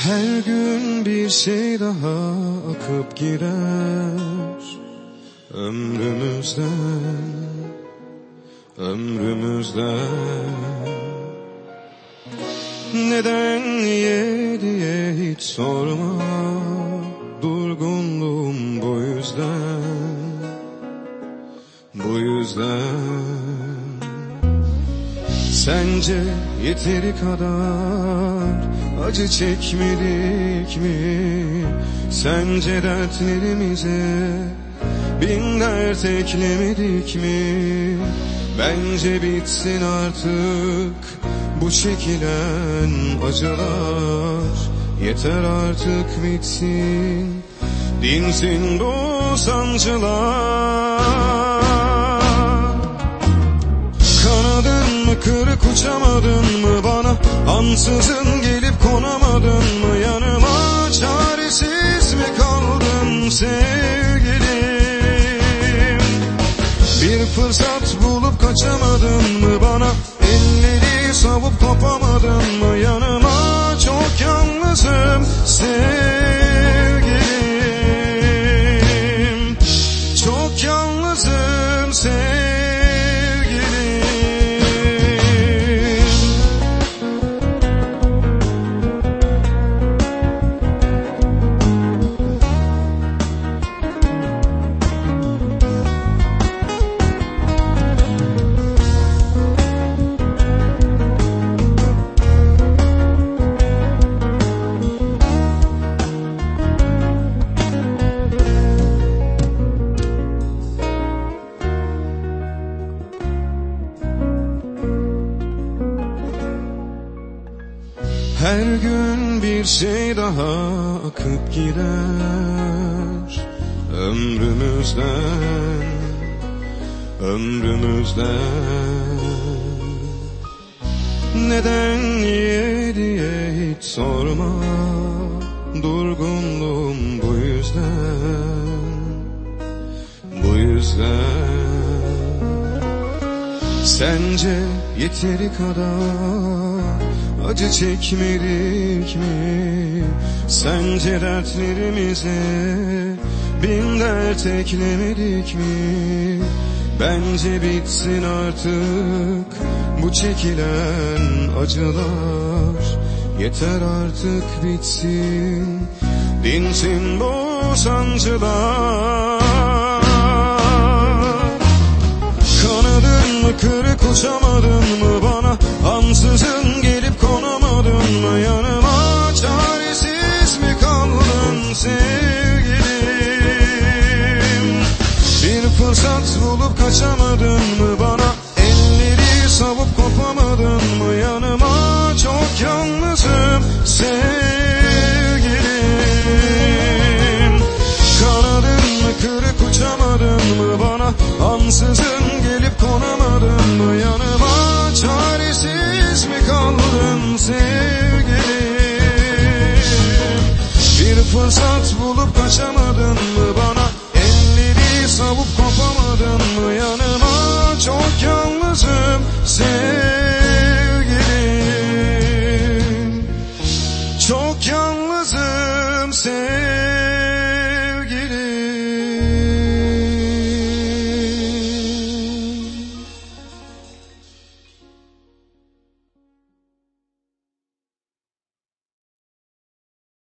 Her gün bir şey daha akıp gider Ömrümüzden, ömrümüzden. Neden niye diye hiç sorma. Durgunluğum bu yüzden Bu yüzden. Sence yeteri kadar acı çekmedik mi? Sence dertlerimize bin dert eklemedik mi? Bence bitsin artık bu çekilen acılar Yeter artık bitsin dinsin bu sancılar Kanadın mı kırık uçamadın mı Ansızın gelip konamadın mı? Yanıma Çaresiz mi kaldın sevgilim? Bir fırsat bulup kaçamadın mı? Bana Elleri savup kopamadın Her gün bir şey daha akıp gider. Ömrümüzden, ömrümüzden. Neden niye diye hiç sorma Durgunluğum bu yüzden, bu yüzden. Sence yeteri kadar acı çekmedik mi? Sence dertlerimize bin dert eklemedik mi? Bence bitsin artık bu çekilen acılar Yeter artık bitsin dinsin bu sancılar mı kırık uçamadın mı bana? Ansızın gelip konamadın mı? Yanıma Çaresiz mi kaldın sevgilim? Bir fırsat bulup kaçamadın mı bana? Elleri savup kopamadın mı? Yanıma Çok yalnızım sevgilim. Kanadın mı kırık uçamadın mı bana? Ansızın fırsat bulup